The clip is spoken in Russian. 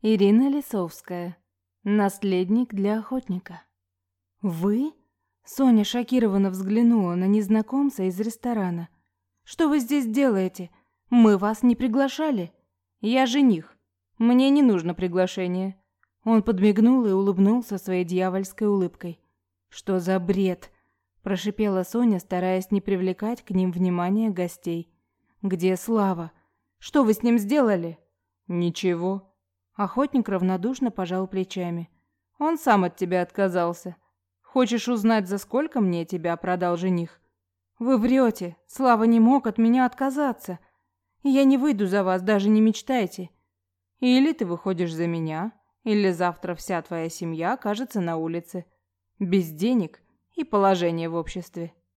Ирина Лисовская. Наследник для охотника. Вы? Соня шокированно взглянула на незнакомца из ресторана. Что вы здесь делаете? Мы вас не приглашали. Я жених. Мне не нужно приглашение. Он подмигнул и улыбнулся своей дьявольской улыбкой. Что за бред? прошипела Соня, стараясь не привлекать к ним внимания гостей. Где Слава? Что вы с ним сделали? Ничего. Охотник равнодушно пожал плечами. Он сам от тебя отказался. Хочешь узнать, за сколько мне тебя продал жених? Вы врете. Слава не мог от меня отказаться. Я не выйду за вас, даже не мечтайте. Или ты выходишь за меня, или завтра вся твоя семья окажется на улице. Без денег и положения в обществе.